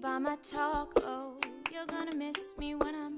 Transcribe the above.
by my talk. Oh, you're gonna miss me when I'm